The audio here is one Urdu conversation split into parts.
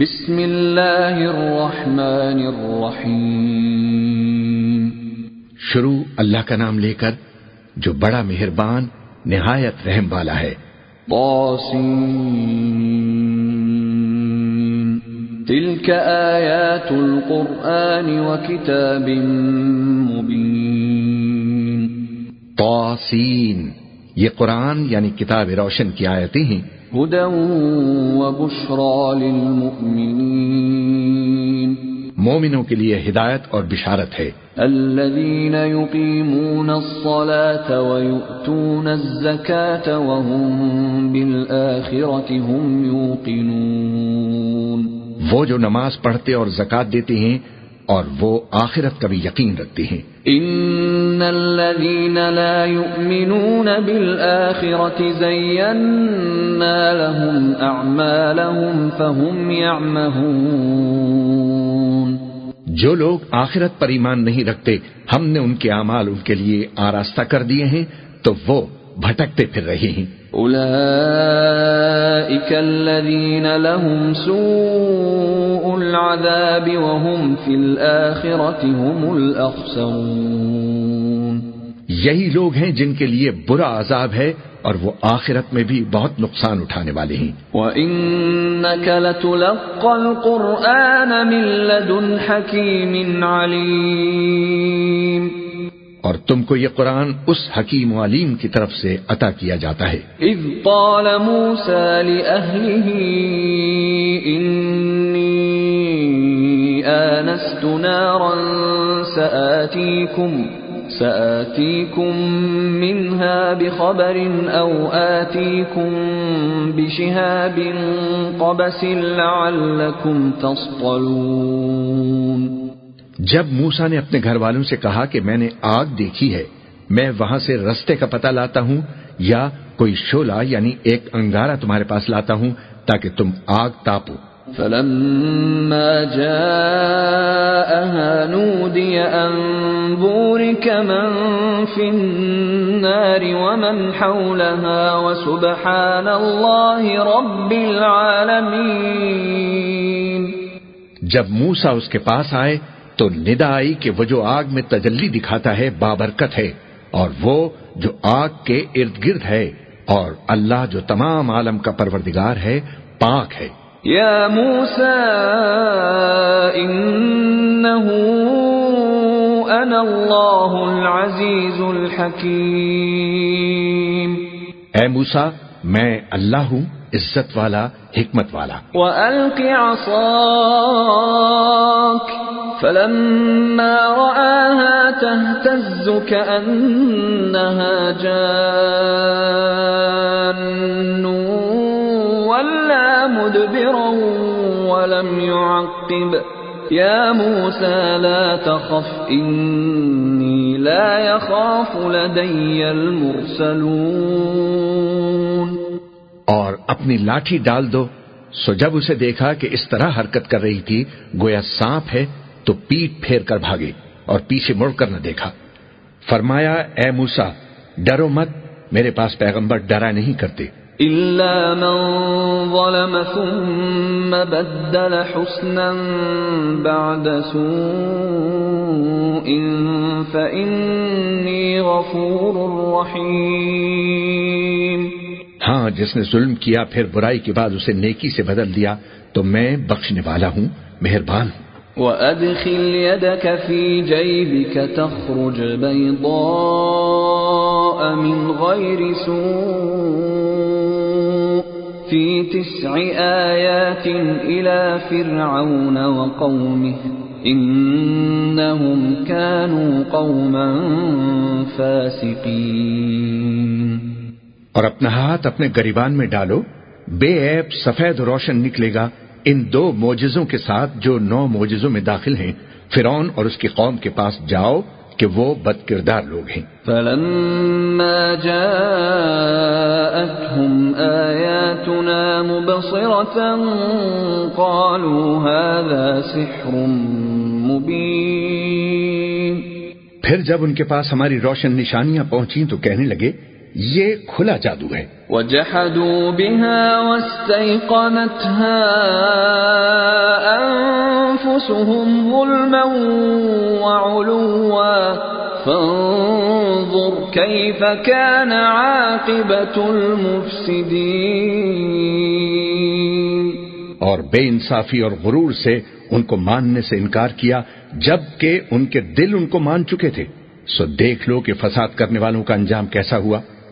بسم اللہ الرحمن الرحیم۔ شروع اللہ کا نام لے کر جو بڑا مہربان نہایت رحم والا ہے۔ طاسین تلك آیات القرآن وکتاب مبین۔ یہ قرآن یعنی کتاب روشن کی آیتیں ہیں۔ هدى وبشرى للمؤمنين. مومنوں کے لیے ہدایت اور بشارت ہے۔ الذين يقيمون الصلاة ويؤتون الزكاة وهم بالآخرة هم يوقنون. وہ جو نماز پڑھتے اور زکات دیتے ہیں اور وہ آخرت کا بھی یقین رکھتے ہیں۔ ان الذين لا يؤمنون بالآخرة زينا لهم اعمالهم فهم يعمهون۔ جو لوگ آخرت پر ایمان نہیں رکھتے ہم نے ان کے اعمال ان کے لیے آراستہ کر دیے ہیں تو وہ بھٹکتے پھر رہے ہیں۔ اولئك الذين لهم سوء العذاب وهم في الآخرة هم الأخسرون. یہی لوگ ہیں جن کے لیے برا عذاب ہے اور وہ آخرت میں بھی بہت نقصان اٹھانے والے ہیں۔ وَإِنَّكَ لَتُلَقَّى الْقُرْآنَ مِن لَّدُنْ حَكِيمٍ عَلِيمٍ۔ اور تم کو یہ قرآن اس حکیم و علیم کی طرف سے عطا کیا جاتا ہے۔ اذ قال موسى لأهله إني آنست نارا سآتيكم سآتيكم منها بخبر أو آتيكم بشهاب قبس لعلكم تصطلون۔ جب موسا نے اپنے گھر والوں سے کہا کہ میں نے آگ دیکھی ہے میں وہاں سے رستے کا پتہ لاتا ہوں یا کوئی شولا یعنی ایک انگارہ تمہارے پاس لاتا ہوں تاکہ تم آگ تاپو۔ فلما جاءها نودي أن بورك من في النار ومن حولها وسبحان الله رب العالمين۔ جب موسا اس کے پاس آئے تو ندا آئی کہ وہ جو آگ میں تجلی دکھاتا ہے بابرکت ہے اور وہ جو آگ کے ارد گرد ہے اور اللہ جو تمام عالم کا پروردگار ہے پاک ہے۔ يا موسى إنه أنا الله العزيز الحكيم اے موسا میں اللہ ہوں عزت والا حکمت والا۔ وألق عصاك فلما رآها تهتز كأنها جان ولا مدبرا ولم يعقب. يا موسى لا تخف، إني لا يخاف لدي المرسلون. اور اپنی لاٹھی ڈال دو۔ سو جب اسے دیکھا کہ اس طرح حرکت کر رہی تھی، گویا سانپ ہے تو پیٹ پھیر کر بھاگے اور پیچھے مڑ کر نہ دیکھا۔ فرمایا اے موسا ڈرو مت میرے پاس پیغمبر ڈرا نہیں کرتے۔ إلا من ظلم ثم بدل حسنا بعد سوء فإني غفور رحيم۔ ہاں جس نے ظلم کیا پھر برائی کے بعد اسے نیکی سے بدل دیا تو میں بخشنے والا ہوں مہربان۔ ہوں وَأَدْخِلْ يَدَكَ فِي جَيْبِكَ تَخْرُجْ بَيْضَاءَ مِنْ غَيْرِ سُوءٍ فِي تِسْعِ آيَاتٍ إِلَى فِرْعَوْنَ وَقَوْمِهِ إِنَّهُمْ كَانُوا قَوْمًا فَاسِقِينَ اور اپنا ہاتھ اپنے گریبان میں ڈالو، بے عیب سفید روشن نکلے گا ان دو موجزوں کے ساتھ جو نو موجزوں میں داخل ہیں فرعون اور اس کی قوم کے پاس جاؤ کہ وہ بد کردار لوگ ہیں۔ فلما جاءتهم مبصرة قالوا هذا سحر مبين۔ پھر جب ان کے پاس ہماری روشن نشانیاں پہنچیں تو کہنے لگے یہ کھلا جادو ہے۔ وجحدوا بها واستيقنتها أنفسهم ظلما وعلوا. فانظر كيف كان عاقبة المفسدين. اور بے انصافی اور غرور سے ان کو ماننے سے انکار کیا جبکہ ان کے دل ان کو مان چکے تھے۔ سو دیکھ لو کہ فساد کرنے والوں کا انجام کیسا ہوا۔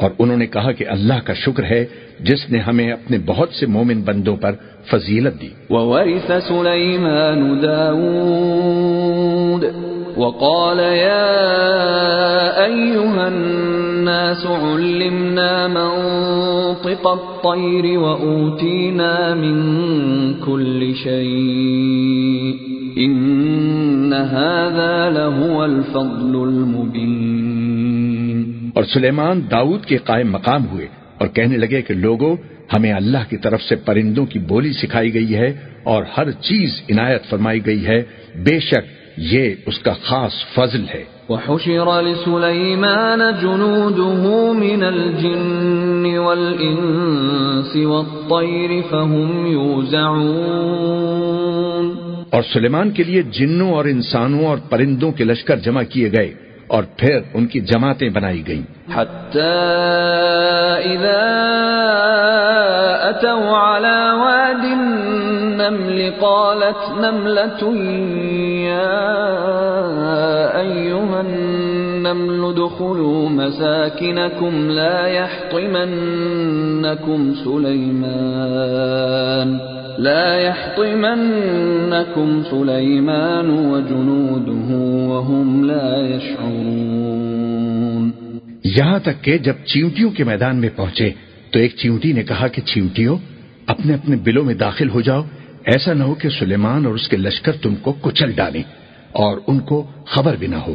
اور انہوں نے کہا کہ اللہ کا شکر ہے جس نے ہمیں اپنے بہت سے مومن بندوں پر فضیلت دی۔ وورث سلیمان داود وقال يا أيها الناس علمنا منطق الطير وأوتينا من كل شيء إن هذا لهو الفضل المبين اور سلیمان داؤد کے قائم مقام ہوئے اور کہنے لگے کہ لوگوں ہمیں اللہ کی طرف سے پرندوں کی بولی سکھائی گئی ہے اور ہر چیز عنایت فرمائی گئی ہے۔ بے شک یہ اس کا خاص فضل ہے۔ وحشر لسليمان جنوده من الجن والإنس والطير فهم يوزعون۔ اور سلیمان کے لیے جنوں اور انسانوں اور پرندوں کے لشکر جمع کیے گئے۔ اور پھر ان کی جماعتیں بنائی گئیں۔ حتى اذا اتوا على واد النمل قالت نملة يا ايها النمل ادخلوا مساكنكم لا يحطمنكم سليمان لا يحطمنكم سليمان وجنوده وهم لا يشعرون یہاں تک کہ جب چیونٹیوں کے میدان میں پہنچے تو ایک چیونٹی نے کہا کہ چیونٹیوں، اپنے اپنے بلوں میں داخل ہو جاؤ، ایسا نہ ہو کہ سلیمان اور اس کے لشکر تم کو کچل ڈالیں اور ان کو خبر بھی نہ ہو۔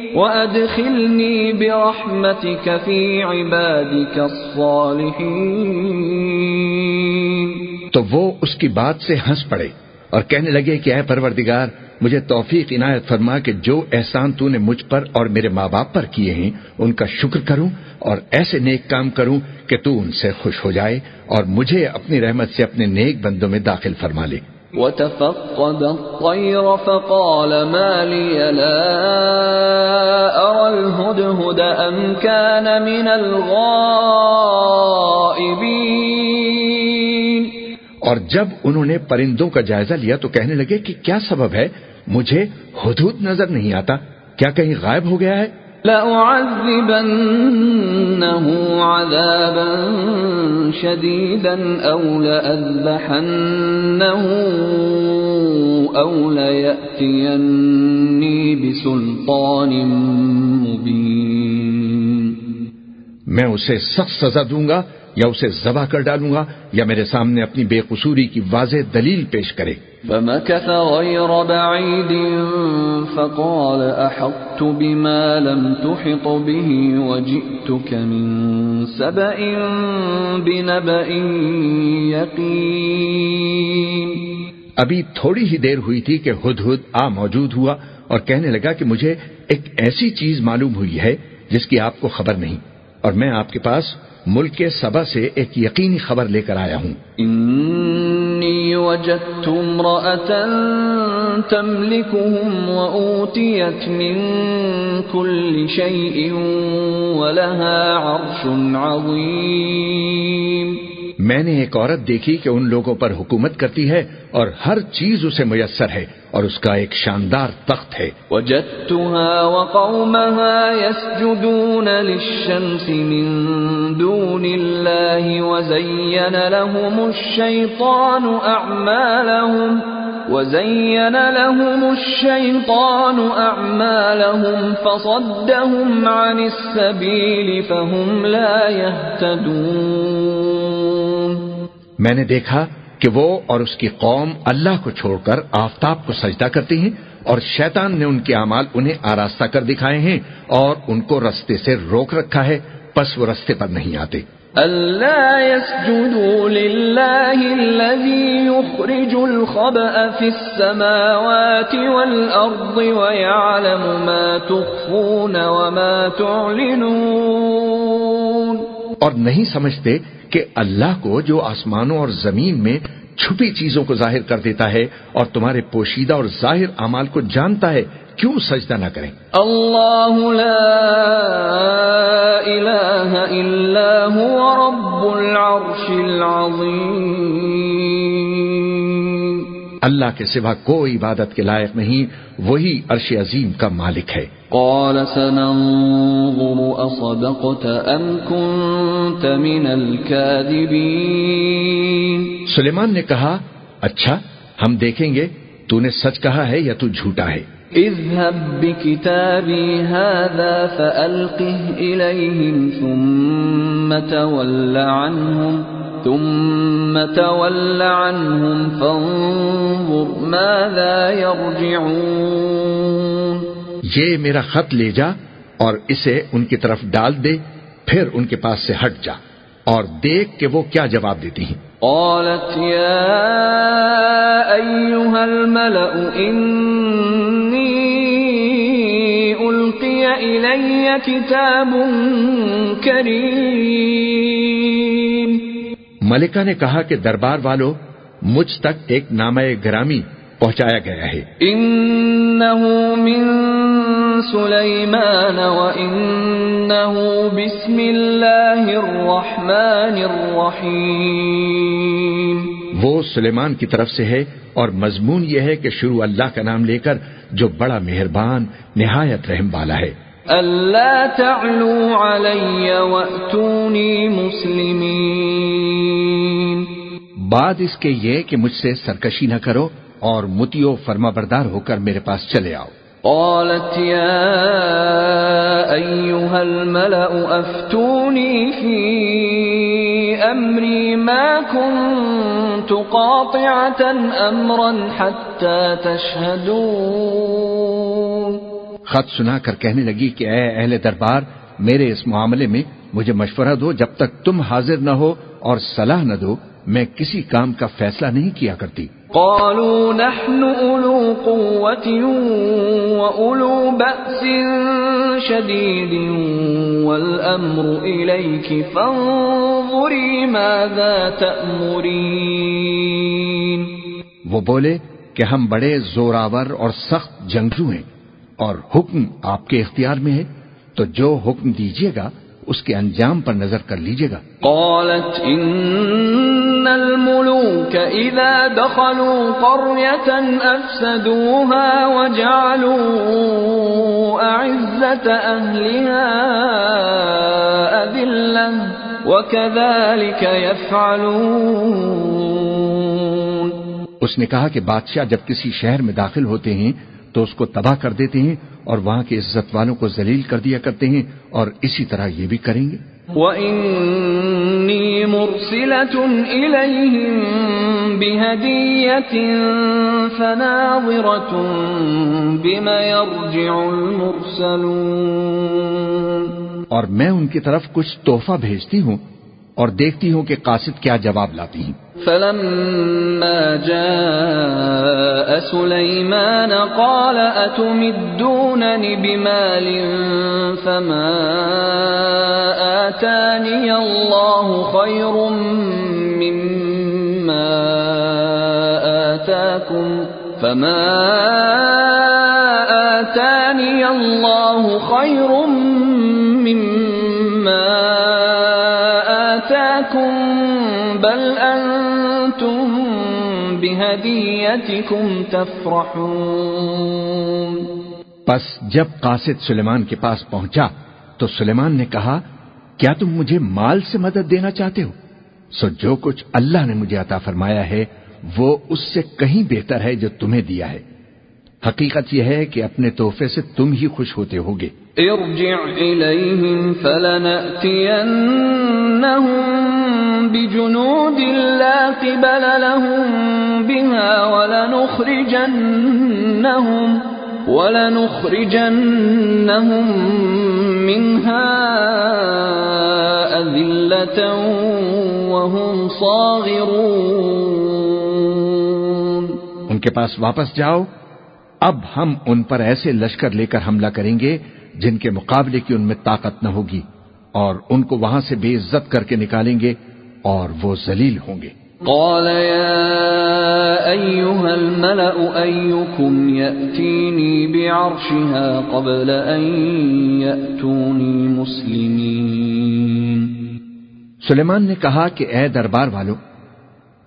وأدخلني برحمتك في عبادك الصالحين۔ تو وہ اس کی بات سے ہنس پڑے اور کہنے لگے کہ اے پروردگار، مجھے توفیق عنایت فرما کہ جو احسان تو نے مجھ پر اور میرے ماں باپ پر کیے ہیں، ان کا شکر کروں اور ایسے نیک کام کروں کہ تو ان سے خوش ہو جائے اور مجھے اپنی رحمت سے اپنے نیک بندوں میں داخل فرما لے۔ وتفقد الطير فقال ما لي لا أرى الهدهد أم كان من الغائبين. اور جب انہوں نے پرندوں کا جائزہ لیا تو کہنے لگے کہ کیا سبب ہے؟ مجھے حدود نظر نہیں آتا۔ کیا کہیں غائب ہو گیا ہے؟ لأعذبنه عذابا شديدا أو لأذبحنه أو ليأتيني بسلطان مبين. میں اسے سخت سزا دوں گا یا اسے ذبح کر ڈالوں گا یا میرے سامنے اپنی بے قصوری کی واضح دلیل پیش کرے۔ فمكث غير بعيد فقال أحطت بما لم تحط به وجئتك من سبأ بنبأ يقين۔ ابھی تھوڑی ہی دیر ہوئی تھی کہ ہد ہد آ موجود ہوا اور کہنے لگا کہ مجھے ایک ایسی چیز معلوم ہوئی ہے جس کی آپ کو خبر نہیں اور میں آپ کے پاس ملک کے سبا سے ایک یقینی خبر لے کر آیا ہوں۔ انی وجدت امرأة تملكهم وأوتيت من كل شيء ولها عرش عظیم میں نے ایک عورت دیکھی کہ ان لوگوں پر حکومت کرتی ہے اور ہر چیز اسے میسر ہے اور اس کا ایک شاندار تخت ہے۔ وجدتها وقومها يسجدون للشمس من دون الله وزين لهم الشيطان أعمالهم، وزين لهم الشيطان أعمالهم، فصدهم عن السبيل فهم لا يهتدون۔ میں نے دیکھا کہ وہ اور اس کی قوم اللہ کو چھوڑ کر آفتاب کو سجدہ کرتے ہیں اور شیطان نے ان کے اعمال انہیں آراستہ کر دکھائے ہیں اور ان کو رستے سے روک رکھا ہے، پس وہ رستے پر نہیں آتے۔ ألا يسجدوا لله الذي يخرج الخبأ في السماوات والأرض ويعلم ما تخفون وما تعلنون اور نہیں سمجھتے کہ اللہ کو جو آسمانوں اور زمین میں چھپی چیزوں کو ظاہر کر دیتا ہے اور تمہارے پوشیدہ اور ظاہر اعمال کو جانتا ہے، کیوں سجدہ نہ کریں؟ اللہ لا الہ الا هو رب العرش العظیم۔ اللہ کے سوا کوئی عبادت کے لائق نہیں وہی عرش عظیم کا مالک ہے۔ قال سننظر اصدقت ام كنت من الكاذبین۔ سلیمان نے کہا اچھا ہم دیکھیں گے تو نے سچ کہا ہے یا تو جھوٹا ہے؟ اذهب بكتابي هذا فألقه إليهم ثم تول عنهم ثم تول عنهم فانظر ماذا يرجعون. یہ میرا خط لے جا اور اسے ان کی طرف ڈال دے پھر ان کے پاس سے ہٹ جا اور دیکھ کہ وہ کیا جواب دیتی ہیں۔ قالت يا أيها الملأ إني ألقي إلي كتاب كريم. ملکہ نے کہا کہ دربار والو مجھ تک ایک نامہ گرامی پہنچایا گیا ہے۔ إنه من سليمان وإنه بسم الله الرحمن الرحيم وہ سلیمان کی طرف سے ہے اور مضمون یہ ہے کہ شروع اللہ کا نام لے کر جو بڑا مہربان نہایت رحم والا ہے۔ ألا تعلوا علي وأتوني مسلمين بعد اس کے یہ کہ مجھ سے سرکشی نہ کرو اور متیو فرما بردار ہو کر میرے پاس چلے آؤ۔ قالت يا أيها الملأ أفتوني في أمري ما كنت قاطعة أمرا حتى تشهدون خط سنا کر کہنے لگی کہ اے اہل دربار میرے اس معاملے میں مجھے مشورہ دو جب تک تم حاضر نہ ہو اور صلاح نہ دو میں کسی کام کا فیصلہ نہیں کیا کرتی۔ قالوا نحن أولو قوة وأولو بأس شديد والأمر إليك فانظري ماذا تأمرين وہ بولے کہ ہم بڑے زوراور اور سخت جنگجو ہیں۔ اور حکم آپ کے اختیار میں ہے تو جو حکم دیجیے گا اس کے انجام پر نظر کر لیجیے گا۔ قالت إن الملوك إذا دخلوا قرية أفسدوها وجعلوا أعزة أهلها أذلة وكذلك يفعلون۔ اس نے کہا کہ بادشاہ جب کسی شہر میں داخل ہوتے ہیں تو اس کو تباہ کر دیتے ہیں اور وہاں کے عزت والوں کو ذلیل کر دیا کرتے ہیں اور اسی طرح یہ بھی کریں گے۔ وَإِنِّي مُرْسِلَةٌ إِلَيْهِمْ بِهَدِيَّةٍ فَنَاظِرَةٌ بِمَ يَرْجِعُ الْمُرْسَلُونَ۔ اور میں ان کی طرف کچھ تحفہ بھیجتی ہوں اور دیکھتی ہوں کہ قاصد کیا جواب لاتی ہیں۔ فلما جاء سليمان قال أتمدونني بمال فما آتاني الله خير مما آتاكم فما آتاني الله خير مما آتاكم بل أنتم بهديتكم تفرحون پس جب قاصد سلیمان کے پاس پہنچا تو سلیمان نے کہا، کیا تم مجھے مال سے مدد دینا چاہتے ہو؟ سو جو کچھ اللہ نے مجھے عطا فرمایا ہے، وہ اس سے کہیں بہتر ہے جو تمہیں دیا ہے۔ حقیقت یہ ہے کہ اپنے تحفے سے تم ہی خوش ہوتے ہوگے۔ ارجع إليهم فلنأتينهم بجنود لا قبل لهم بها ولنخرجنهم ولنخرجنهم منها أذلة وهم صاغرون. ان کے پاس واپس جاؤ، اب ہم ان پر ایسے لشکر لے کر حملہ کریں گے جن کے مقابلے کی ان میں طاقت نہ ہوگی اور ان کو وہاں سے بے عزت کر کے نکالیں گے اور وہ ذلیل ہوں گے۔ قال يا أيها الملأ أيكم يأتيني بعرشها قبل أن يأتوني مسلمين۔ سلیمان نے کہا کہ اے دربار والو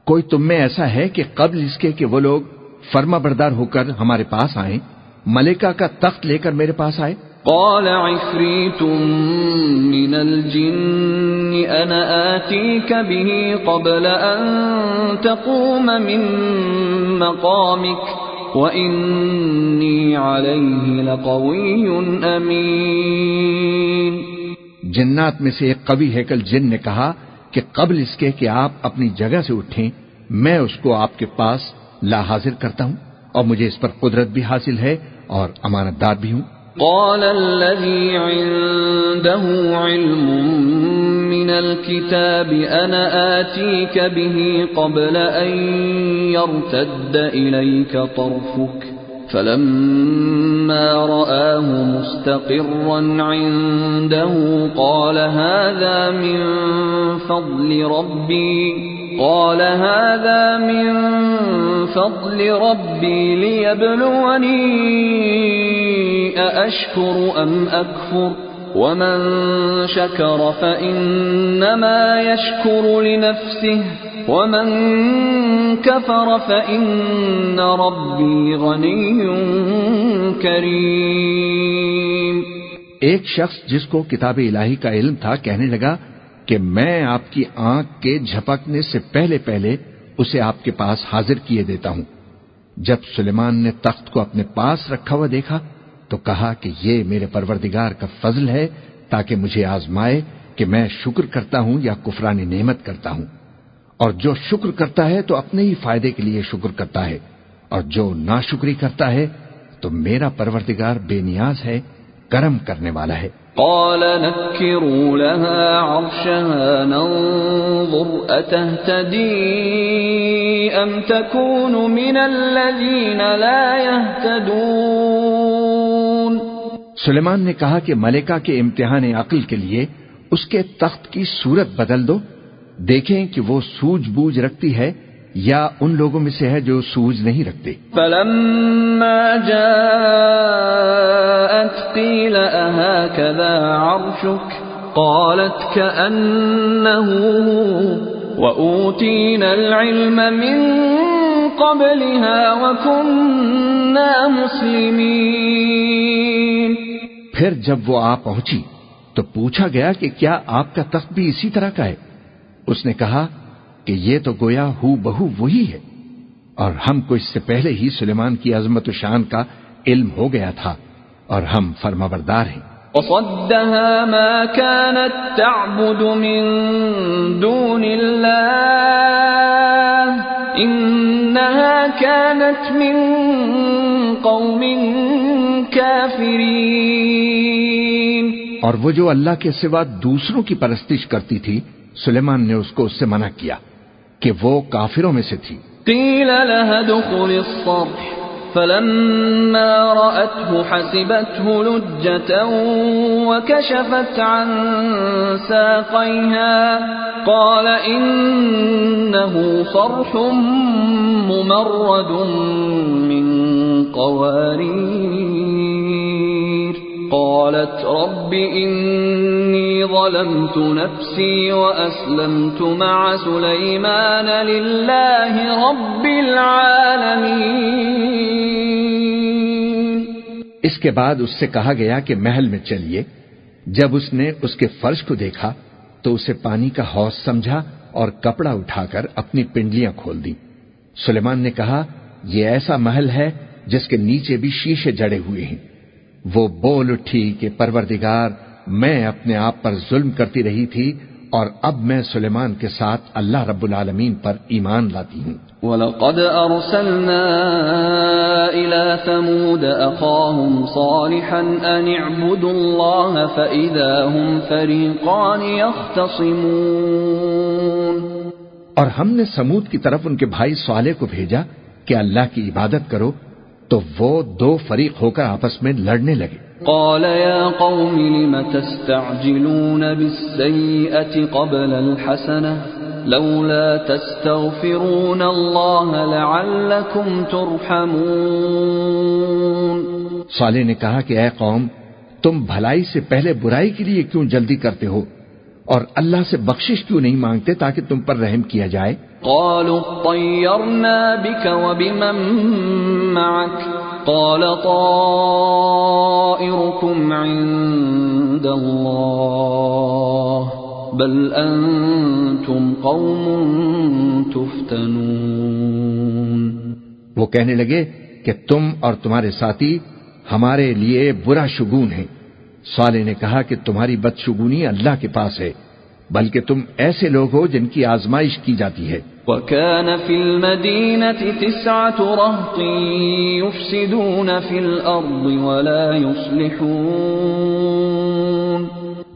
کوئی تم میں ایسا ہے کہ قبل اس کے کہ وہ لوگ فرما بردار ہو کر ہمارے پاس آئیں ملکہ کا تخت لے کر میرے پاس آئے؟ قال عفريت من الجن أنا آتيك به قبل أن تقوم من مقامك وإني عليه لقوي أمين جنات میں سے ایک قوی ہیکل جن نے کہا کہ قبل اس کے کہ آپ اپنی جگہ سے اٹھیں، میں اس کو آپ کے پاس لا حاضر کرتا ہوں اور مجھے اس پر قدرت بھی حاصل ہے اور امانت دار بھی ہوں۔ قال الذي عنده علم من الكتاب أنا آتيك به قبل أن يرتد إليك طرفك فلما رآه مستقرا عنده قال هذا من فضل ربي قال هذا من فضل ربي ليبلوني أأشكر أم أكفر؟ ومن شكر فإنما يشكر لنفسه. ومن كفر فإن ربي غني كريم. ایک شخص جس کو کتاب الہی کا علم تھا کہنے لگا کہ میں آپ کی آنکھ کے جھپکنے سے پہلے پہلے اسے آپ کے پاس حاضر کیے دیتا ہوں۔ جب سلیمان نے تخت کو اپنے پاس رکھا ہوا دیکھا تو کہا کہ یہ میرے پروردگار کا فضل ہے تاکہ مجھے آزمائے کہ میں شکر کرتا ہوں یا کفرانی نعمت کرتا ہوں۔ اور جو شکر کرتا ہے تو اپنے ہی فائدے کے لیے شکر کرتا ہے۔ اور جو ناشکری کرتا ہے تو میرا پروردگار بے نیاز ہے، کرم کرنے والا ہے۔ قال نكروا لها عرشها، ننظر أتهتدي أم تكون من الذين لا يهتدون؟ سلیمان نے کہا کہ ملکہ کے امتحان عقل کے لیے اس کے تخت کی صورت بدل دو، دیکھیں کہ وہ سوج بوجھ رکھتی ہے یا ان لوگوں میں سے ہے جو سوج نہیں رکھتے۔ فلما جاءت أهكذا عرشك؟ قالت كأنه وأوتينا العلم من قبلها وكنا مسلمين۔ پھر جب وہ آ پہنچی تو پوچھا گیا کہ کیا آپ کا تخت بھی اسی طرح کا ہے؟ اس نے کہا کہ یہ تو گویا ہو بہو وہی ہے۔ اور ہم کو اس سے پہلے ہی سلیمان کی عظمت و شان کا علم ہو گیا تھا اور ہم فرما بردار ہیں۔ وصدها ما كانت تعبد من دون الله إنها كانت من قوم كافرين۔ اور وہ جو اللہ کے سوا دوسروں کی پرستش کرتی تھی سلیمان نے اس کو اس سے منع کیا۔ کہ وہ کافروں میں سے تھی۔ قيل لها دخل الصرح، فلما رأته حسبته لجة وكشفت عن ساقيها قال إنه صرح ممرد من قوارير قالت رب إني ظلمت نفسي وأسلمت مع سليمان لله رب العالمين. اس کے بعد اس سے کہا گیا کہ محل میں چلیے، جب اس نے اس کے فرش کو دیکھا تو اسے پانی کا حوض سمجھا اور کپڑا اٹھا کر اپنی پنڈلیاں کھول دی سلیمان نے کہا، یہ ایسا محل ہے جس کے نیچے بھی شیشے جڑے ہوئے ہیں۔ وہ بول اٹھی کہ پروردگار میں اپنے آپ پر ظلم کرتی رہی تھی اور اب میں سلیمان کے ساتھ اللہ رب العالمین پر ایمان لاتی ہوں۔ وَلَقَدْ أَرْسَلْنَا إِلَى ثَمُودَ أَخَاهُمْ صَالِحًا أَنِ اعْبُدُوا اللَّهَ فَإِذَا هُمْ فَرِيقَانِ يَخْتَصِمُونَ۔ اور ہم نے سمود کی طرف ان کے بھائی صالح کو بھیجا کہ اللہ کی عبادت کرو تو وہ دو فریق ہو کر آپس میں لڑنے لگے۔ قال يا قوم لم تستعجلون بالسيئة قبل الحسنة لولا تستغفرون الله لعلكم ترحمون صالح نے کہا کہ اے قوم تم بھلائی سے پہلے برائی کے لیے کیوں جلدی کرتے ہو؟ اور اللہ سے بخشش کیوں نہیں مانگتے تاکہ تم پر رحم کیا جائے؟ قالوا طيرنا بك وبمن معك؟ قال طائركم عند الله بل انتم قوم تفتنون وہ کہنے لگے کہ تم اور تمہارے ساتھی ہمارے لیے برا شگون ہیں۔ صالح نے کہا کہ تمہاری بدشگونی اللہ کے پاس ہے۔ بلکہ تم ایسے لوگ ہو جن کی آزمائش کی جاتی ہے۔ وكان في المدينة تسعة رهط يفسدون في الأرض ولا يصلحون۔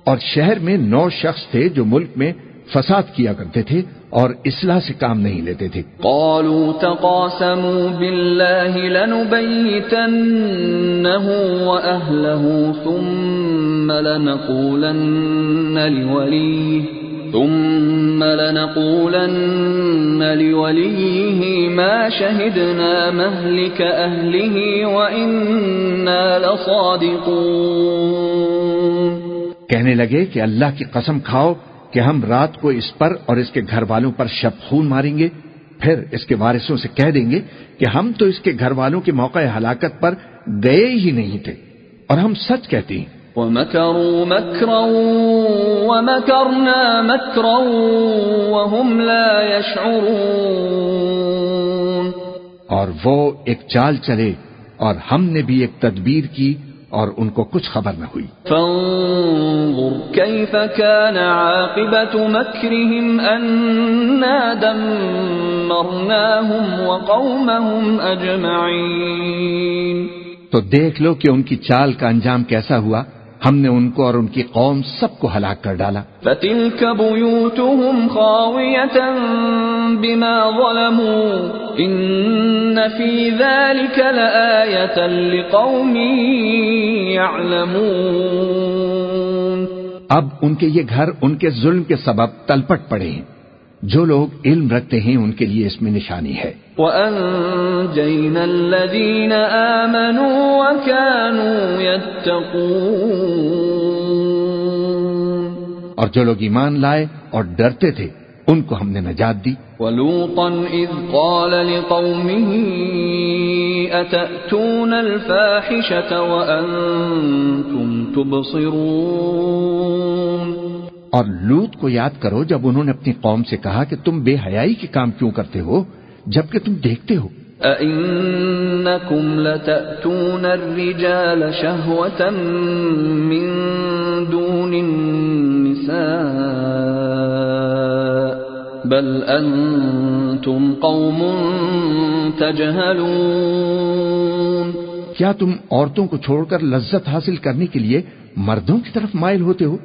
اور شہر میں نو شخص تھے جو ملک میں فساد کیا کرتے تھے۔ اور اصلاح سے کام نہیں لیتے تھے۔ قالوا تقاسموا بالله لنبيتنه وأهله ثم لنقولن لوليه ثم لنقولن لوليه ما شهدنا مهلك أهله وإنا لصادقون۔ کہنے لگے کہ اللہ کی قسم کھاؤ کہ ہم رات کو اس پر اور اس کے گھر والوں پر شب خون ماریں گے پھر اس کے وارثوں سے کہہ دیں گے کہ ہم تو اس کے گھر والوں کے موقع ہلاکت پر گئے ہی نہیں تھے۔ اور ہم سچ کہتے ہیں۔ ومكروا مكرا ومكرنا مكرا وهم لا يشعرون۔ اور وہ ایک چال چلے اور ہم نے بھی ایک تدبیر کی اور ان کو کچھ خبر نہ ہوئی۔ فانظر كيف كان عاقبة مكرهم أنا دمرناهم وقومهم أجمعين تو دیکھ لو کہ ان کی چال کا انجام کیسا ہوا۔ ہم نے ان کو اور ان کی قوم سب کو ہلاک کر ڈالا۔ فتلك بيوتهم خاوية بما ظلموا إن في ذلك لآية لقوم يعلمون۔ اب ان کے یہ گھر ان کے ظلم کے سبب تلپٹ پڑے۔ ہیں جو لوگ علم رکھتے ہیں ان کے لیے اس میں نشانی ہے۔ وَأَنجَيْنَا الَّذِينَ آمَنُوا وَكَانُوا يَتَّقُونَ اور جو لوگ ایمان لائے اور ڈرتے تھے ان کو ہم نے نجات دی۔ وَلُوطًا إِذْ قَالَ لِقَوْمِهِ أَتَأْتُونَ الْفَاحِشَةَ وَأَنْتُمْ تُبْصِرُونَ اور لوت کو یاد کرو جب انہوں نے اپنی قوم سے کہا کہ تم بے حیائی کے کام کیوں کرتے ہو؟ جبکہ تم دیکھتے ہو۔ أَإِنَّكُمْ لَتَأْتُونَ الرِّجَالَ شَهْوَةً مِّن دُونِ النِّسَاءِ بَلْ أَنْتُمْ قَوْمٌ تَجْهَلُونَ۔ کیا تم عورتوں کو چھوڑ کر لذت حاصل کرنے کے لیے مردوں کی طرف مائل ہوتے ہو؟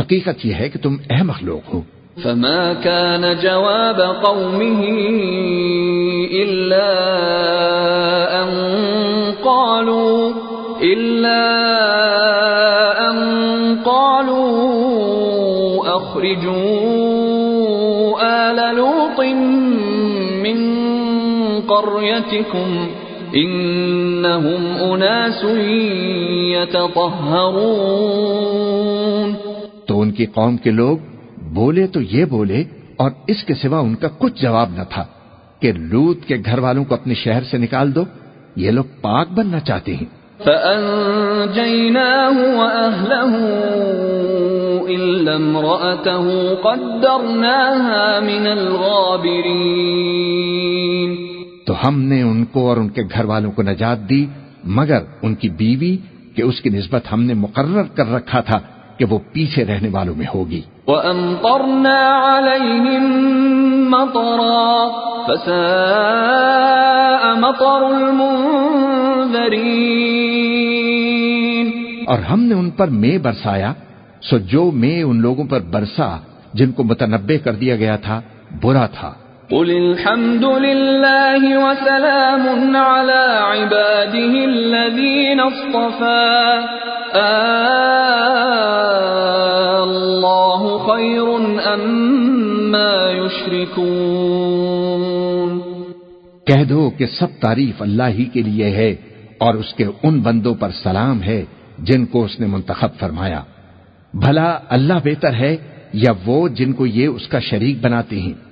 حقیقت یہ ہے کہ تم اہم لوگ ہو۔ فما كان جواب قومه إلا أن قالوا إلا أن قالوا أخرجوا آل لوط من قريتكم إنهم أناس يتطهرون تو ان کی قوم کے لوگ بولے تو یہ بولے اور اس کے سوا ان کا کچھ جواب نہ تھا کہ لوت کے گھر والوں کو اپنے شہر سے نکال دو یہ لوگ پاک بننا چاہتے ہیں۔ فأنجيناه وأهله إلا امرأته قدرناها من الغابرين۔ تو ہم نے ان کو اور ان کے گھر والوں کو نجات دی مگر ان کی بیوی کہ اس کی نسبت ہم نے مقرر کر رکھا تھا کہ وہ پیچھے رہنے والوں میں ہوگی۔ وَأَمْطَرْنَا عَلَيْهِمْ مَطَرًا فَسَاءَ مَطَرُ الْمُنذَرِينَ اور ہم نے ان پر میں برسایا سو جو میں ان لوگوں پر برسا جن کو متنبع کر دیا گیا تھا برا تھا۔ قل الحمد لله وسلام على عباده الذين اصطفى الله خير أما يشركون؟ کہہ دو کہ سب تعریف اللہ ہی کے لیے ہے اور اس کے ان بندوں پر سلام ہے جن کو اس نے منتخب فرمایا۔ بھلا اللہ بہتر ہے یا وہ جن کو یہ اس کا شریک بناتے ہیں۔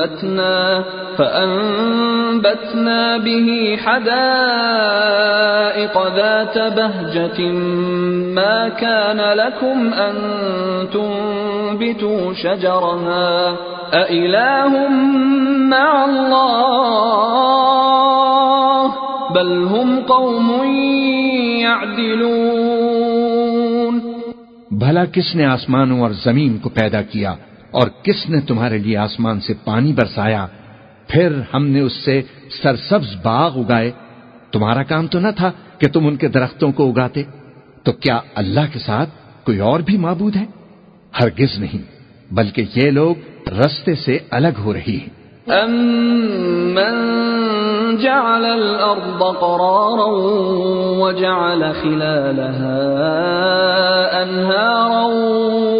فَأَنبَتْنَا فَأَنبَتْنَا بِهِ حَدَائِقَ ذَاتَ بَهْجَةٍ ما كان لكم أن تنبتوا شجرها. أإله مع الله؟ بل هم قوم يعدلون. بھلا کس نے آسمانوں اور زمین کو پیدا کیا؟ اور کس نے تمہارے لیے آسمان سے پانی برسایا؟ پھر ہم نے اس سے سرسبز باغ اگائے۔ تمہارا کام تو نہ تھا کہ تم ان کے درختوں کو اگاتے۔ تو کیا اللہ کے ساتھ کوئی اور بھی معبود ہے؟ ہرگز نہیں، بلکہ یہ لوگ رستے سے الگ ہو رہی ہیں۔ أَمَّن جَعَلَ الْأَرْضَ قَرَارًا وَجَعَلَ خِلَالَهَا أَنْهَارًا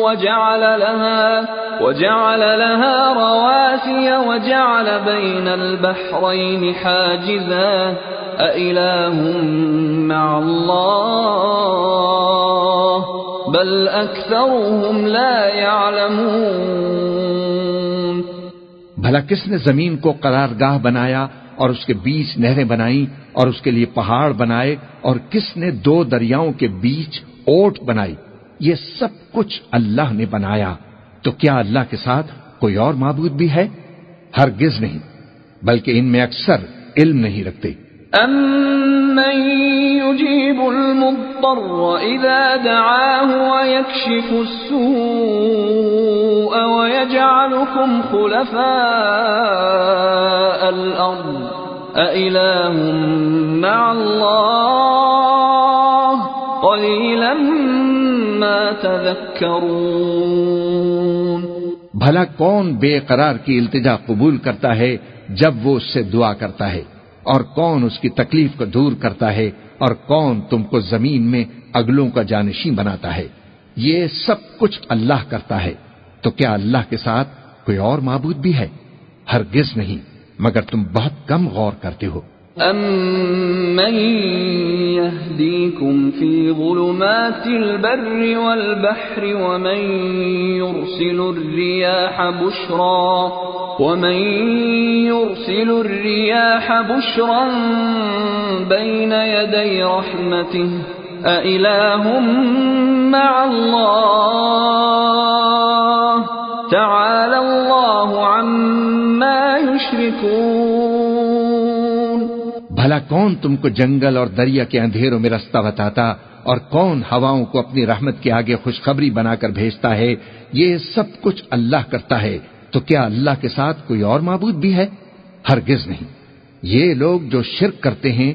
وَجَعَلَ لَهَا وَجَعَلَ لَهَا رَوَاسِيَ وَجَعَلَ بَيْنَ الْبَحْرَيْنِ حَاجِزًا أَإِلَٰهٌ مَّعَ اللَّهِ بَلْ أَكْثَرُهُمْ لَا يَعْلَمُونَ بھلا کس نے زمین کو قرار گاہ بنایا اور اس کے بیچ نہریں بنائی اور اس کے لیے پہاڑ بنائے اور کس نے دو دریاؤں کے بیچ اوٹ بنائی؟ یہ سب کچھ اللہ نے بنایا۔ تو کیا اللہ کے ساتھ کوئی اور معبود بھی ہے؟ ہرگز نہیں، بلکہ ان میں اکثر علم نہیں رکھتے۔ أَمَّن يُجِيبُ الْمُضْطَرَّ إِذَا دَعَاهُ وَيَكْشِفُ السُّوءَ وَيَجْعَلُكُمْ خُلَفَاءَ الْأَرْضِ أَإِلَٰهٌ مَّعَ اللَّهِ قَلِيلًا مَّا تَذَكَّرُونَ بھلا کون بے قرار کی التجا قبول کرتا ہے جب وہ اس سے دعا کرتا ہے؟ اور کون اس کی تکلیف کو دور کرتا ہے اور کون تم کو زمین میں اگلوں کا جانشین بناتا ہے؟ یہ سب کچھ اللہ کرتا ہے۔ تو کیا اللہ کے ساتھ کوئی اور معبود بھی ہے؟ ہرگز نہیں، مگر تم بہت کم غور کرتے ہو۔ أَمَّن يَهْدِيكُمْ فِي ظُلُمَاتِ الْبَرِّ وَالْبَحْرِ وَمَن يُرْسِلُ الرِّيَاحَ بُشْرًا وَمَن يُرْسِلُ الرِّيَاحَ بُشْرًا بَيْنَ يَدَيْ رَحْمَتِهِ أَإِلَٰهٌ مَّعَ اللَّهِ تَعَالَى اللَّهُ عَمَّا يُشْرِكُونَ بھلا کون تم کو جنگل اور دریا کے اندھیروں میں رستہ بتاتا اور کون ہواؤں کو اپنی رحمت کے آگے خوشخبری بنا کر بھیجتا ہے؟ یہ سب کچھ اللہ کرتا ہے۔ تو کیا اللہ کے ساتھ کوئی اور معبود بھی ہے؟ ہرگز نہیں۔ یہ لوگ جو شرک کرتے ہیں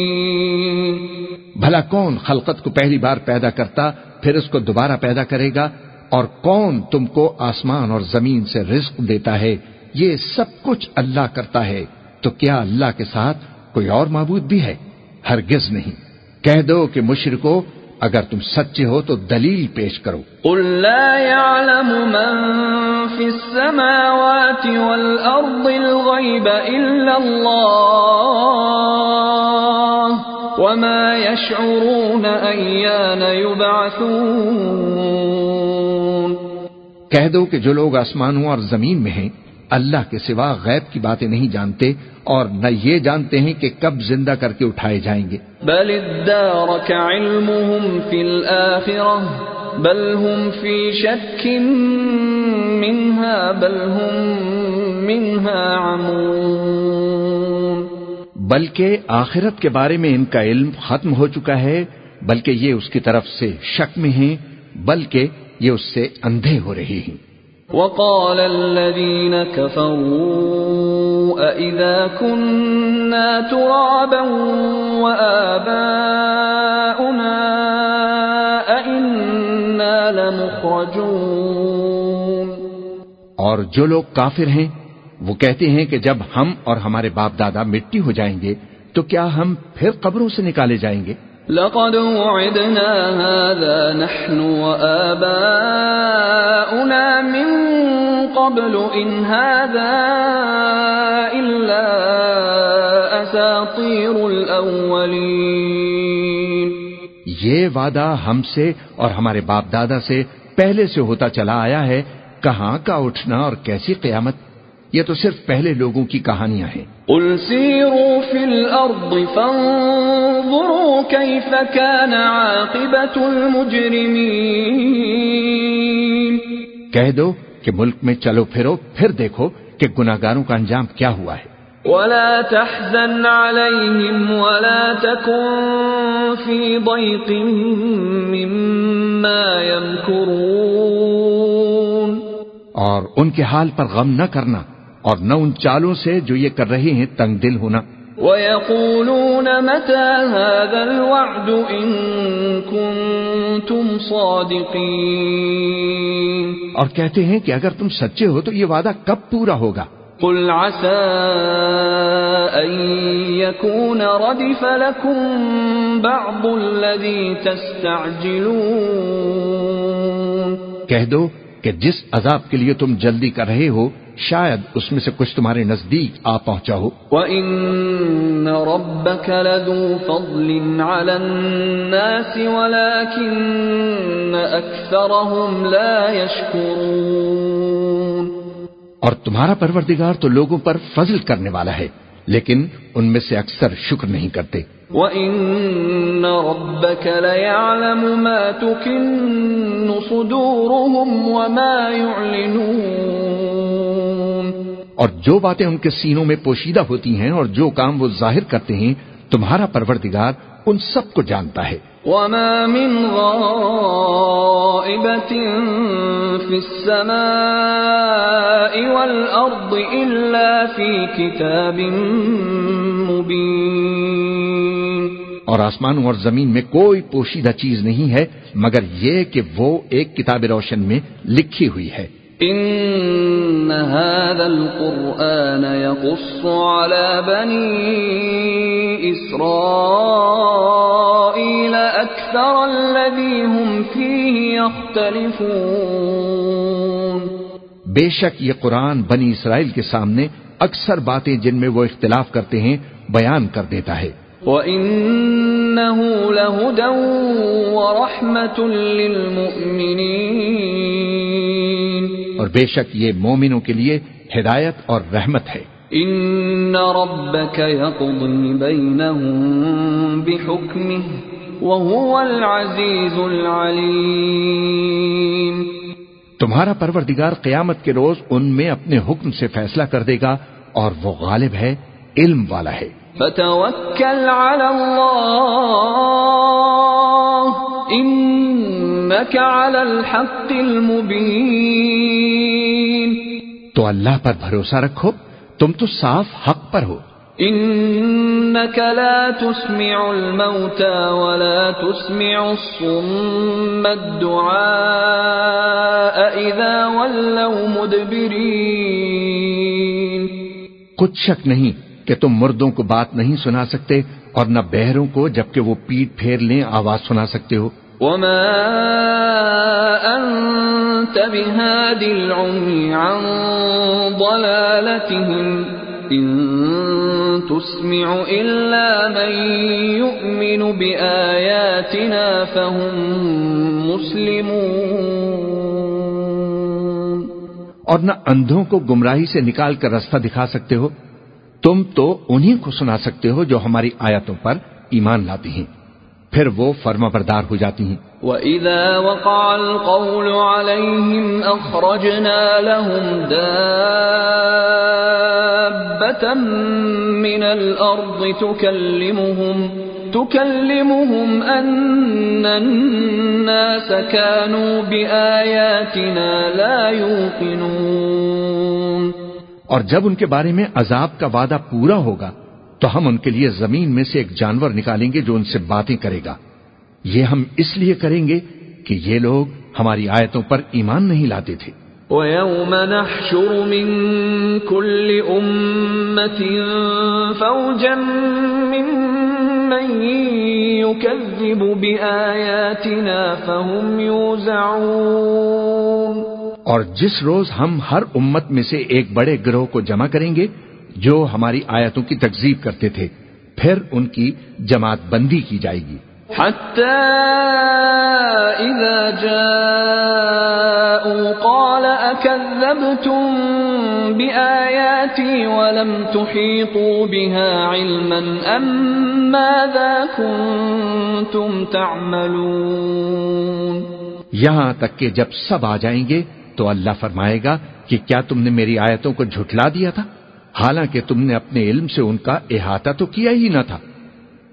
بھلا کون خلقت کو پہلی بار پیدا کرتا پھر اس کو دوبارہ پیدا کرے گا اور کون تم کو آسمان اور زمین سے رزق دیتا ہے؟ یہ سب کچھ اللہ کرتا ہے۔ تو کیا اللہ کے ساتھ کوئی اور معبود بھی ہے؟ ہرگز نہیں۔ کہہ دو کہ مشرکو، اگر تم سچے ہو تو دلیل پیش کرو۔ قل لا يعلم من في السماوات والأرض الغيب إلا الله. وما يشعرون أيان يبعثون کہہ دو کہ جو لوگ آسمانوں اور زمین میں ہیں اللہ کے سوا غیب کی باتیں نہیں جانتے اور نہ یہ جانتے ہیں کہ کب زندہ کر کے اٹھائے جائیں گے۔ بل ادارك علمهم في الآخرة بل هم في شك منها بل هم منها عمون بلکہ آخرت کے بارے میں ان کا علم ختم ہو چکا ہے بلکہ یہ اس کی طرف سے شک میں ہیں بلکہ یہ اس سے اندھے ہو رہے ہیں۔ وقال الذين كفروا أئذا كنا ترابا وآباؤنا أئنا لمخرجون۔ اور جو لوگ کافر ہیں وہ کہتے ہیں کہ جب ہم اور ہمارے باپ دادا مٹی ہو جائیں گے تو کیا ہم پھر قبروں سے نکالے جائیں گے؟ لقد وعدنا هذا نحن وآباؤنا من قبل إن هذا إلا أساطير الأولين. یہ وعدہ ہم سے اور ہمارے باپ دادا سے پہلے سے ہوتا چلا آیا ہے کہاں کا اٹھنا اور کیسی قیامت؟ یہ تو صرف پہلے لوگوں کی کہانیاں ہیں۔ قل سیروا فی الارض فانظروا کیف کان عاقبت المجرمین کہہ دو کہ ملک میں چلو پھرو پھر دیکھو کہ گناہگاروں کا انجام کیا ہوا ہے۔ ولا تحزن عليهم ولا تكن في ضيق مما يمكرون۔ اور ان کے حال پر غم نہ کرنا۔ اور نہ ان چالوں سے جو یہ کر رہے ہیں تنگ دل ہونا۔ وَيَقُولُونَ مَتَى هَذَا الْوَعْدُ إِن كُنتُمْ صَادِقِينَ؟ اور کہتے ہیں کہ اگر تم سچے ہو تو یہ وعدہ کب پورا ہوگا؟ قُلْ عَسَىٰ أَن يَكُونَ رَدِفَ لَكُمْ بَعْضُ الَّذِي تَسْتَعْجِلُونَ۔ کہہ دو کہ جس عذاب کے لیے تم جلدی کر رہے ہو شاید اس میں سے کچھ تمہارے نزدیک آ پہنچا ہو۔ وَإِنَّ رَبَّكَ لَذُو فَضْلٍ عَلَى النَّاسِ وَلَكِنَّ أَكْثَرَهُمْ لَا يَشْكُرُونَ اور تمہارا پروردگار تو لوگوں پر فضل کرنے والا ہے۔ لیکن ان میں سے اکثر شکر نہیں کرتے۔ وَإِنَّ رَبَّكَ لَيَعْلَمُ مَا تُكِنُّ صُدُورُهُمْ وَمَا يُعْلِنُونَ۔ اور جو باتیں ان کے سینوں میں پوشیدہ ہوتی ہیں اور جو کام وہ ظاہر کرتے ہیں تمہارا پروردگار ان سب کو جانتا ہے۔ وَمَا مِنْ غَائِبَةٍ فِي السَّمَاءِ وَالْأَرْضِ إِلَّا فِي كِتَابٍ مُبِينٍ اور آسمانوں اور زمین میں کوئی پوشیدہ چیز نہیں ہے مگر یہ کہ وہ ایک کتاب روشن میں لکھی ہوئی ہے۔ ان هذا القرآن يقص على بني اسرائيل الذي هم فيه يختلفون بے شک یہ قرآن بنی اسرائیل کے سامنے اکثر باتیں جن میں وہ اختلاف کرتے ہیں بیان کر دیتا ہے۔ وَإِنَّهُ لَهُدًى وَرَحْمَةٌ لِّلْمُؤْمِنِينَ اور بے شک یہ مومنوں کے لیے ہدایت اور رحمت ہے۔ ان ربك يقضي بينهم بحكمه وهو العزيز العليم تمہارا پروردگار قیامت کے روز ان میں اپنے حکم سے فیصلہ کر دے گا اور وہ غالب ہے علم والا ہے۔ فتوكل على الله انك على الحق المبين تو اللہ پر بھروسہ رکھو تم تو صاف حق پر ہو۔ انك لا تسمع الموتى ولا تسمع الصم الدعاء اذا ولوا مدبرين. کچھ شک نہیں کہ تم مردوں کو بات نہیں سنا سکتے اور نہ بہروں کو جبکہ وہ پیٹ پھیر لیں آواز سنا سکتے ہو۔ وما أنت بهاد العمي عن ضلالتهم تسمع الا من يؤمن بآياتنا فهم مسلمون. اور نہ اندھوں کو گمراہی سے نکال کر رستہ دکھا سکتے ہو، تم تو انہیں کو سنا سکتے ہو جو ہماری آیتوں پر ایمان لاتی ہیں۔ پھر وہ فرما بردار ہو جاتی ہیں۔ وَإِذَا وَقَعَ الْقَوْلُ عَلَيْهِمْ أَخْرَجْنَا لَهُمْ دَابَّةً مِّنَ الْأَرْضِ تُكَلِّمُهُمْ تُكَلِّمُهُمْ أَنَّ النَّاسَ كَانُوا بِآيَاتِنَا لَا يُوقِنُونَ۔ اور جب ان کے بارے میں عذاب کا وعدہ پورا ہوگا تو ہم ان کے لیے زمین میں سے ایک جانور نکالیں گے جو ان سے باتیں کرے گا۔ یہ ہم اس لیے کریں گے کہ یہ لوگ ہماری آیتوں پر ایمان نہیں لاتے تھے۔ وَيَوْمَ نَحْشُرُ مِن كُلِّ أُمَّةٍ فَوْجًا مِّن مَّن يُكَذِّبُ بِآيَاتِنَا فَهُمْ يُوزَعُونَ۔ اور جس روز ہم ہر امت میں سے ایک بڑے گروہ کو جمع کریں گے جو ہماری آیتوں کی تکزیب کرتے تھے پھر ان کی جماعت بندی کی جائے گی۔ حتى إذا جاءوا قال أكذبتم بآياتي ولم تحيطوا بها علما أم ماذا كنتم تعملون؟ یہاں تک کہ جب سب آ جائیں گے تو اللہ فرمائے گا کہ کیا تم نے میری آیتوں کو جھٹلا دیا تھا؟ حالانکہ تم نے اپنے علم سے ان کا احاطہ تو کیا ہی نہ تھا۔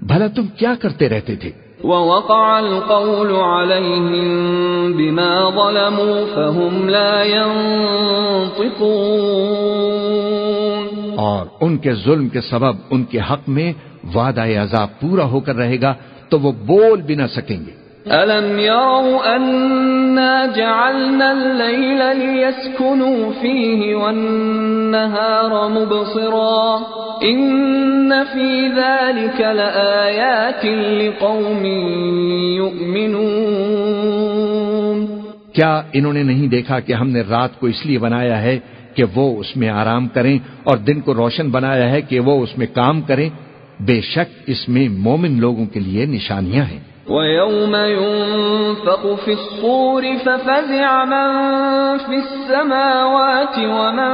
بھلا تم کیا کرتے رہتے تھے؟ ووقع القول عليهم بما ظلموا فهم لا ينطقون۔ اور ان کے ظلم کے سبب ان کے حق میں وعدہ عذاب پورا ہو کر رہے گا تو وہ بول بھی نہ سکیں گے۔ ألم يروا أنا جعلنا الليل ليسكنوا فيه والنهار مبصرا إن في ذلك لآيات لقوم يؤمنون کیا انہوں نے نہیں دیکھا کہ ہم نے رات کو اس لیے بنایا ہے کہ وہ اس میں آرام کریں اور دن کو روشن بنایا ہے کہ وہ اس میں کام کریں؟ بے شک اس میں مومن لوگوں کے لیے نشانیاں ہیں۔ وَيَوْمَ يُنفَقُ فِي الصُّورِ فَفَزِعَ مَن فِي السَّمَاوَاتِ وَمَن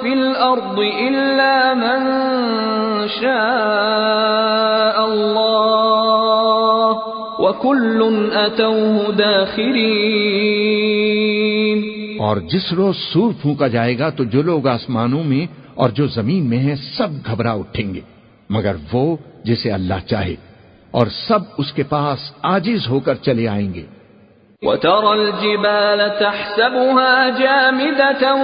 فِي الْأَرْضِ إِلَّا مَن شَاءَ اللَّهُ وَكُلٌّ أَتَوْهُ دَاخِرِينَ اور جس روز سور پھونکا جائے گا تو جو لوگ آسمانوں میں اور جو زمین میں ہیں سب گھبرا اٹھیں گے، مگر وہ جسے اللہ چاہے۔ اور سب اس کے پاس آجز ہو کر چلے آئیں گے۔ وَتَرَى الْجِبَالَ تَحْسَبُهَا جَامِدَةً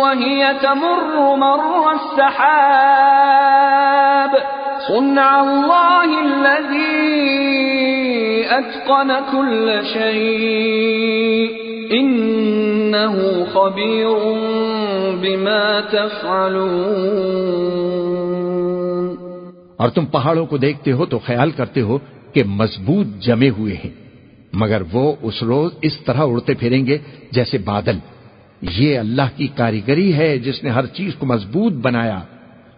وَهِيَ تَمُرُّ مَرَّ السَّحَابِ. صُنْعَ اللَّهِ الَّذِي أَتْقَنَ كُلَّ شَيْءٍ. إِنَّهُ خَبِيرٌ بِمَا تَفْعَلُونَ. اور تم پہاڑوں کو دیکھتے ہو تو خیال کرتے ہو کہ مضبوط جمے ہوئے ہیں۔ مگر وہ اس روز اس طرح اڑتے پھریں گے جیسے بادل۔ یہ اللہ کی کاریگری ہے جس نے ہر چیز کو مضبوط بنایا۔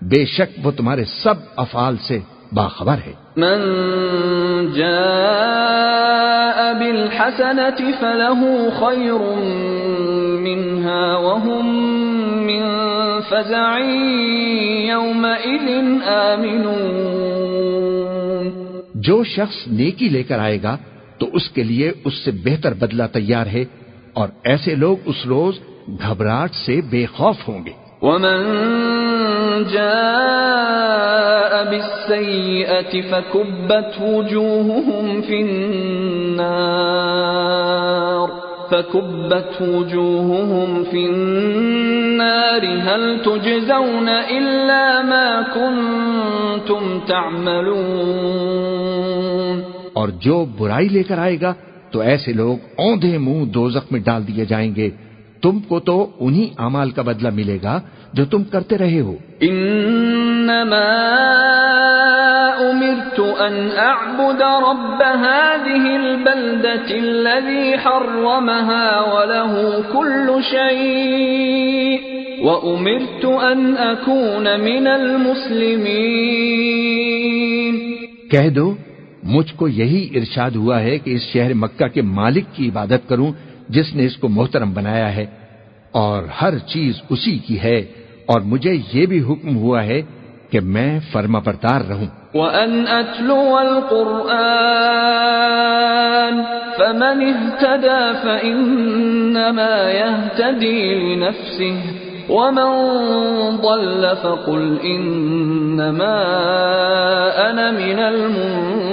بے شک وہ تمہارے سب افعال سے باخبر ہے۔ من جاء بالحسنة فله خير منها وهم آمنون. جو شخص نیکی لے کر آئے گا تو اس کے لیے اس سے بہتر بدلہ تیار ہے اور ایسے لوگ اس روز گھبراہٹ سے بے خوف ہوں گے۔ ومن جاء بالسيئة فكبت وجوههم في النار. فكبت وجوههم في النار هل تجزون إلا ما كنتم تعملون اور جو برائی لے کر آئے گا تو ایسے لوگ اوندھے منہ دوزخ میں ڈال دیے جائیں گے۔ تم کو تو انہی اعمال کا بدلہ ملے گا جو تم کرتے رہے ہو۔ ان انما امرت ان اعبد رب هذه البلدة الذي حرمها وله كل شيء وامرت ان اكون من المسلمين۔ کہہ دو مجھ کو یہی ارشاد ہوا ہے کہ اس شہر مکہ کے مالک کی عبادت کروں جس نے اس کو محترم بنایا ہے، اور ہر چیز اسی کی ہے، اور مجھے یہ بھی حکم ہوا ہے کہ میں فرما بردار رہوں۔ وَأَنْ أَتْلُوَ الْقُرْآنِ فَمَنِ اهْتَدَى فَإِنَّمَا يَهْتَدِي لِنَفْسِهِ وَمَنْ ضَلَّ فَقُلْ إِنَّمَا أَنَا مِنَ الْمُنذِرِينَ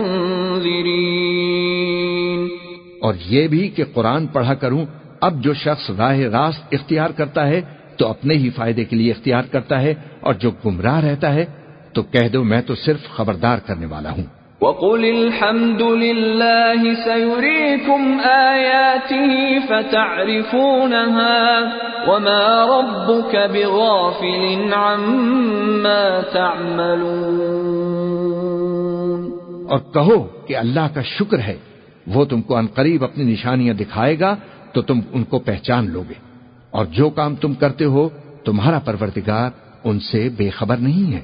اور یہ بھی کہ قرآن پڑھا کروں اب جو شخص راہ راست اختیار کرتا ہے تو اپنے ہی فائدے کے لیے اختیار کرتا ہے اور جو گمراہ رہتا ہے تو کہہ دو میں تو صرف خبردار کرنے والا ہوں۔ وَقُلِ الْحَمْدُ لِلَّهِ سَيُرِيكُمْ آيَاتِهِ فَتَعْرِفُونَهَا وَمَا رَبُّكَ بِغَافِلٍ عَمَّا تَعْمَلُونَ۔ اور کہو کہ اللہ کا شکر ہے وہ تم کو انقریب اپنی نشانیاں دکھائے گا تو تم ان کو پہچان لو گے اور جو کام تم کرتے ہو، تمہارا پروردگار ان سے بے خبر نہیں ہے۔